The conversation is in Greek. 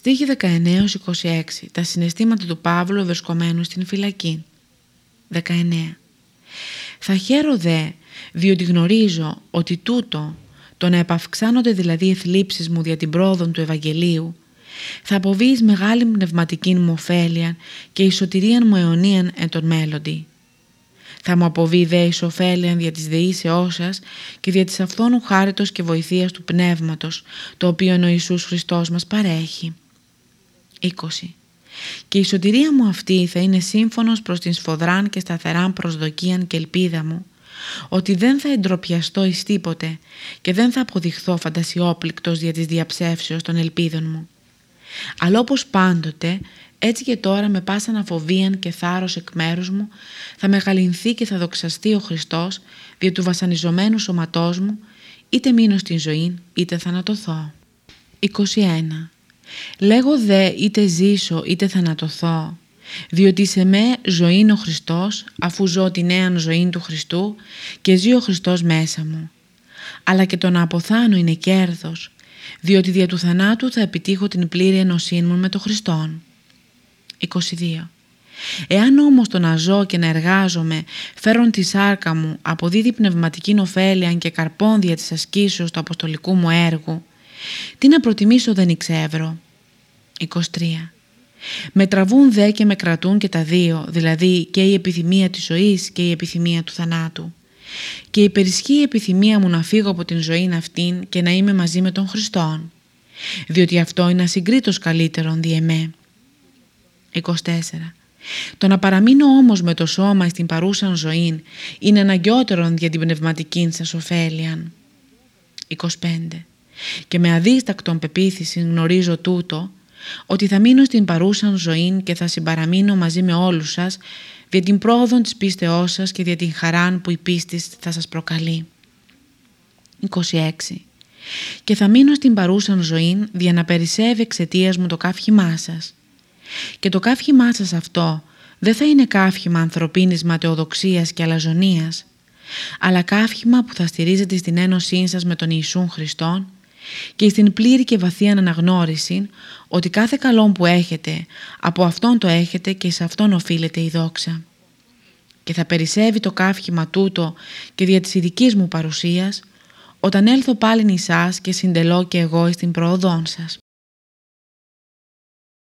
Στίχη 19-26. Τα συναισθήματα του Παύλου βρισκομένου στην φυλακή. 19. Θα χαίρω δε, διότι γνωρίζω ότι τούτο, το να επαυξάνονται δηλαδή οι θλίψεις μου δια την πρόοδο του Ευαγγελίου, θα αποβείς μεγάλη πνευματική μου ωφέλεια και η σωτηρία μου αιωνίαν εν τον μέλλοντι. Θα μου αποβεί δε εις ωφέλεια δια της δεήσεώς σας και δια της αυθόνου χάριτος και βοηθείας του Πνεύματος, το οποίο ο Ιησούς Χριστός μας παρέχει. 20. Και η σωτηρία μου αυτή θα είναι σύμφωνος προς την σφοδράν και σταθεράν προσδοκίαν και ελπίδα μου, ότι δεν θα εντροπιαστώ εις τίποτε και δεν θα αποδειχθώ φαντασιόπληκτος δια της διαψεύσεως των ελπίδων μου. Αλλά όπως πάντοτε, έτσι και τώρα με πάσα αναφοβίαν και θάρρος εκ μέρους μου, θα μεγαλυνθεί και θα δοξαστεί ο Χριστός δια του βασανιζομένου σωματός μου, είτε μείνω στην ζωή, είτε θανατωθώ. 21. Λέγω δε είτε ζήσω είτε θανατωθώ, διότι σε με ζωή είναι ο Χριστός, αφού ζω τη νέα ζωή του Χριστού και ζει ο Χριστός μέσα μου. Αλλά και το να αποθάνω είναι κέρδος, διότι δια του θανάτου θα επιτύχω την πλήρη ενωσή μου με τον Χριστόν. 22. Εάν όμως το να ζω και να εργάζομαι φέρον τη σάρκα μου αποδίδει πνευματική ωφέλεια και καρπόνδια της ασκήσεως του αποστολικού μου έργου, τι να προτιμήσω δεν εξεύρω. 23. Με τραβούν δε και με κρατούν και τα δύο, δηλαδή και η επιθυμία της ζωής και η επιθυμία του θανάτου. Και υπερισχύει η επιθυμία μου να φύγω από την ζωή αυτήν και να είμαι μαζί με τον Χριστόν, διότι αυτό είναι ασυγκρίτως καλύτερον δι' εμέ. 24. Το να παραμείνω όμως με το σώμα στην παρούσαν ζωή είναι αναγκαιότερον για την πνευματική σας ωφέλεια. 25. Και με αδίστακτον πεποίθηση γνωρίζω τούτο, ότι θα μείνω στην παρούσαν ζωή και θα συμπαραμείνω μαζί με όλους σας δια την πρόοδο της πίστεώς σας και δια την χαράν που η πίστη θα σας προκαλεί. 26. Και θα μείνω στην παρούσαν ζωή δια να περισσεύει εξαιτίας μου το κάφχημά σας. Και το κάφχημά σας αυτό δεν θα είναι κάφχημα ανθρωπίνης ματαιοδοξίας και αλαζονίας, αλλά κάφχημα που θα στηρίζεται στην ένωσή σας με τον Ιησούν Χριστόν και στην πλήρη και βαθία αναγνώριση ότι κάθε καλό που έχετε από Αυτόν το έχετε και σε Αυτόν οφείλεται η δόξα. Και θα περισσεύει το κάφχημα τούτο και δια της ειδικής μου παρουσίας όταν έλθω πάλι νησάς και συντελώ και εγώ στην προοδόν σας.